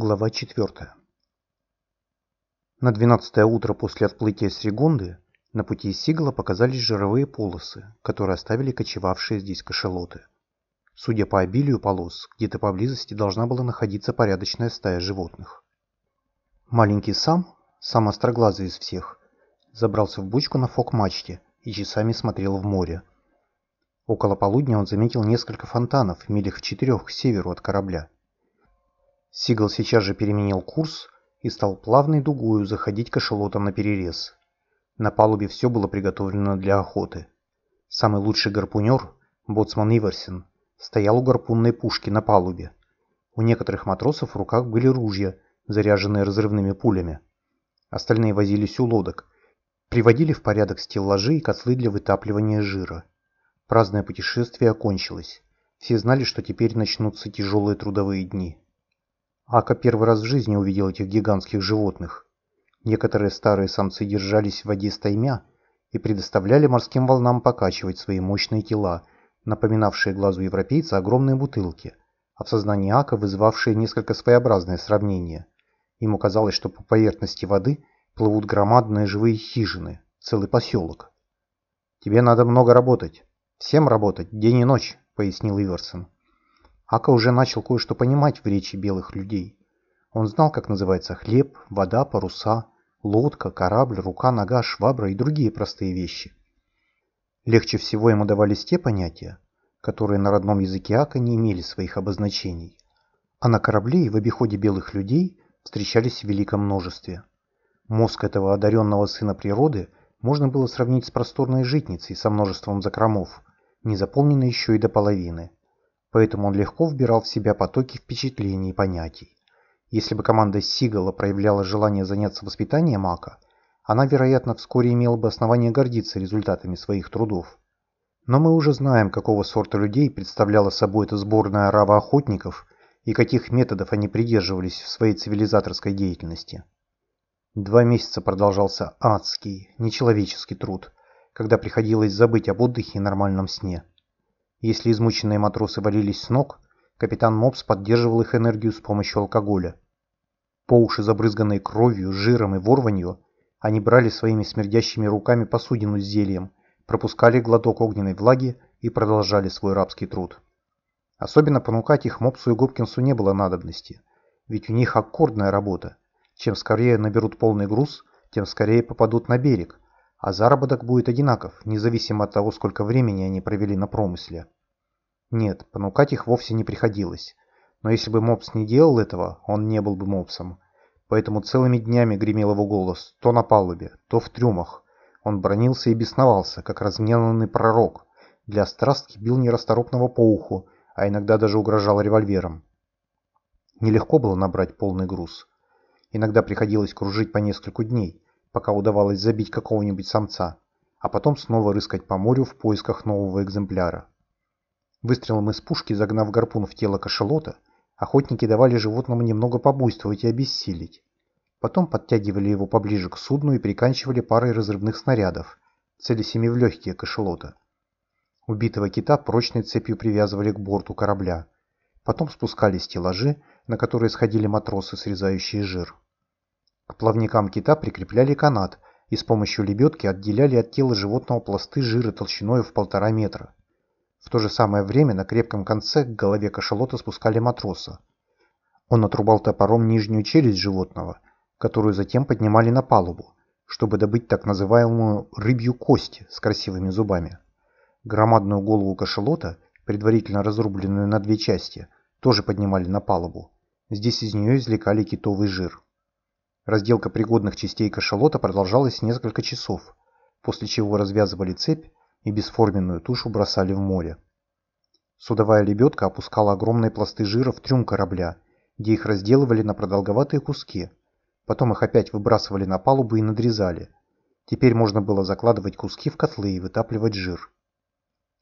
Глава 4. На двенадцатое утро после отплытия с Ригонды на пути из Сигала показались жировые полосы, которые оставили кочевавшие здесь кашелоты. Судя по обилию полос, где-то поблизости должна была находиться порядочная стая животных. Маленький сам, сам остроглазый из всех, забрался в бочку на фок-мачте и часами смотрел в море. Около полудня он заметил несколько фонтанов в милях в четырех к северу от корабля. Сигал сейчас же переменил курс и стал плавной дугою заходить к эшелотам на перерез. На палубе все было приготовлено для охоты. Самый лучший гарпунер, боцман Иверсен, стоял у гарпунной пушки на палубе. У некоторых матросов в руках были ружья, заряженные разрывными пулями. Остальные возились у лодок, приводили в порядок стеллажи и котлы для вытапливания жира. Праздное путешествие окончилось. Все знали, что теперь начнутся тяжелые трудовые дни. Ака первый раз в жизни увидел этих гигантских животных. Некоторые старые самцы держались в воде стаймя и предоставляли морским волнам покачивать свои мощные тела, напоминавшие глазу европейца огромные бутылки, а в сознании Ака вызывавшие несколько своеобразное сравнение. Ему казалось, что по поверхности воды плывут громадные живые хижины, целый поселок. «Тебе надо много работать. Всем работать, день и ночь», — пояснил Иверсон. Ака уже начал кое-что понимать в речи белых людей. Он знал, как называется хлеб, вода, паруса, лодка, корабль, рука, нога, швабра и другие простые вещи. Легче всего ему давались те понятия, которые на родном языке Ака не имели своих обозначений, а на корабле и в обиходе белых людей встречались в великом множестве. Мозг этого одаренного сына природы можно было сравнить с просторной житницей со множеством закромов, не заполненной еще и до половины поэтому он легко вбирал в себя потоки впечатлений и понятий. Если бы команда Сигала проявляла желание заняться воспитанием Мака, она, вероятно, вскоре имела бы основание гордиться результатами своих трудов. Но мы уже знаем, какого сорта людей представляла собой эта сборная арава охотников и каких методов они придерживались в своей цивилизаторской деятельности. Два месяца продолжался адский, нечеловеческий труд, когда приходилось забыть об отдыхе и нормальном сне. Если измученные матросы валились с ног, капитан Мопс поддерживал их энергию с помощью алкоголя. По уши забрызганные кровью, жиром и ворванью, они брали своими смердящими руками посудину с зельем, пропускали глоток огненной влаги и продолжали свой рабский труд. Особенно понукать их Мопсу и Гопкинсу не было надобности, ведь у них аккордная работа. Чем скорее наберут полный груз, тем скорее попадут на берег, а заработок будет одинаков, независимо от того, сколько времени они провели на промысле. Нет, понукать их вовсе не приходилось. Но если бы мопс не делал этого, он не был бы мопсом. Поэтому целыми днями гремел его голос, то на палубе, то в трюмах. Он бронился и бесновался, как разгневанный пророк. Для страстки бил нерасторопного по уху, а иногда даже угрожал револьвером. Нелегко было набрать полный груз. Иногда приходилось кружить по несколько дней, пока удавалось забить какого-нибудь самца, а потом снова рыскать по морю в поисках нового экземпляра. Выстрелом из пушки, загнав гарпун в тело кашалота, охотники давали животному немного побуйствовать и обессилить. Потом подтягивали его поближе к судну и приканчивали парой разрывных снарядов, целясь в легкие кашалота. Убитого кита прочной цепью привязывали к борту корабля. Потом спускались стеллажи, на которые сходили матросы, срезающие жир. К плавникам кита прикрепляли канат и с помощью лебедки отделяли от тела животного пласты жира толщиной в полтора метра. В то же самое время на крепком конце к голове кашалота спускали матроса. Он отрубал топором нижнюю челюсть животного, которую затем поднимали на палубу, чтобы добыть так называемую рыбью кость с красивыми зубами. Громадную голову кашалота, предварительно разрубленную на две части, тоже поднимали на палубу. Здесь из нее извлекали китовый жир. Разделка пригодных частей кашалота продолжалась несколько часов, после чего развязывали цепь и бесформенную тушу бросали в море. Судовая лебедка опускала огромные пласты жира в трюм корабля, где их разделывали на продолговатые куски. Потом их опять выбрасывали на палубу и надрезали. Теперь можно было закладывать куски в котлы и вытапливать жир.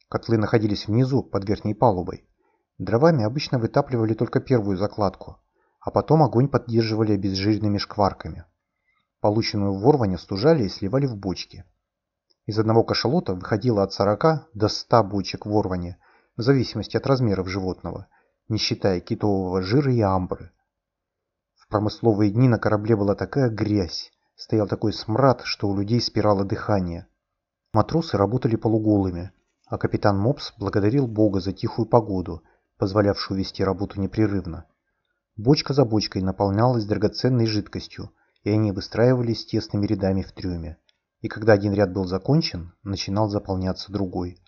Котлы находились внизу, под верхней палубой. Дровами обычно вытапливали только первую закладку, а потом огонь поддерживали обезжиренными шкварками. Полученную ворвань стужали и сливали в бочки. Из одного кашалота выходило от 40 до 100 бочек ворвани, в зависимости от размеров животного, не считая китового жира и амбры. В промысловые дни на корабле была такая грязь, стоял такой смрад, что у людей спирало дыхание. Матросы работали полуголыми, а капитан Мопс благодарил Бога за тихую погоду, позволявшую вести работу непрерывно. Бочка за бочкой наполнялась драгоценной жидкостью, и они выстраивались тесными рядами в трюме. И когда один ряд был закончен, начинал заполняться другой.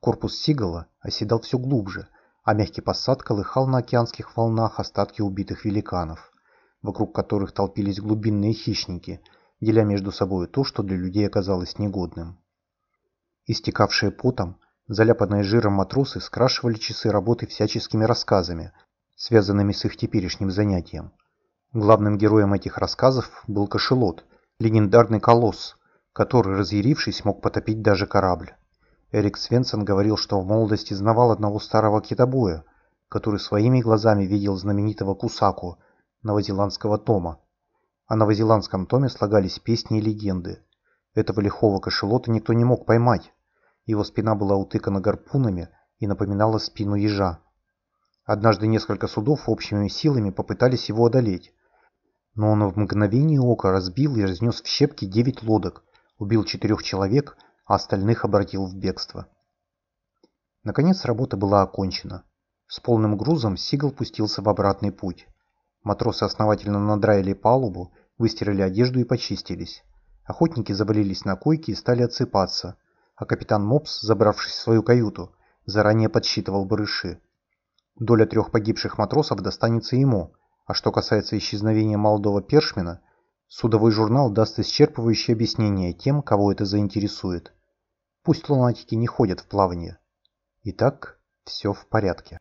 Корпус Сигала оседал все глубже, а мягкий посад колыхал на океанских волнах остатки убитых великанов, вокруг которых толпились глубинные хищники, деля между собой то, что для людей оказалось негодным. Истекавшие потом, заляпанные жиром матросы скрашивали часы работы всяческими рассказами, связанными с их теперешним занятием. Главным героем этих рассказов был кошелот, легендарный колосс, который, разъярившись, мог потопить даже корабль. Эрик Свенсон говорил, что в молодости знавал одного старого китобоя, который своими глазами видел знаменитого Кусаку, новозеландского Тома. О новозеландском Томе слагались песни и легенды. Этого лихого кошелота никто не мог поймать. Его спина была утыкана гарпунами и напоминала спину ежа. Однажды несколько судов общими силами попытались его одолеть. Но он в мгновение ока разбил и разнес в щепки девять лодок, убил четырех человек, а остальных обратил в бегство. Наконец работа была окончена. С полным грузом Сигал пустился в обратный путь. Матросы основательно надраили палубу, выстирали одежду и почистились. Охотники завалились на койки и стали отсыпаться, а капитан Мопс, забравшись в свою каюту, заранее подсчитывал барыши. Доля трех погибших матросов достанется ему, а что касается исчезновения молодого Першмена, судовой журнал даст исчерпывающее объяснение тем, кого это заинтересует. Пусть лунатики не ходят в плавание. Итак, все в порядке.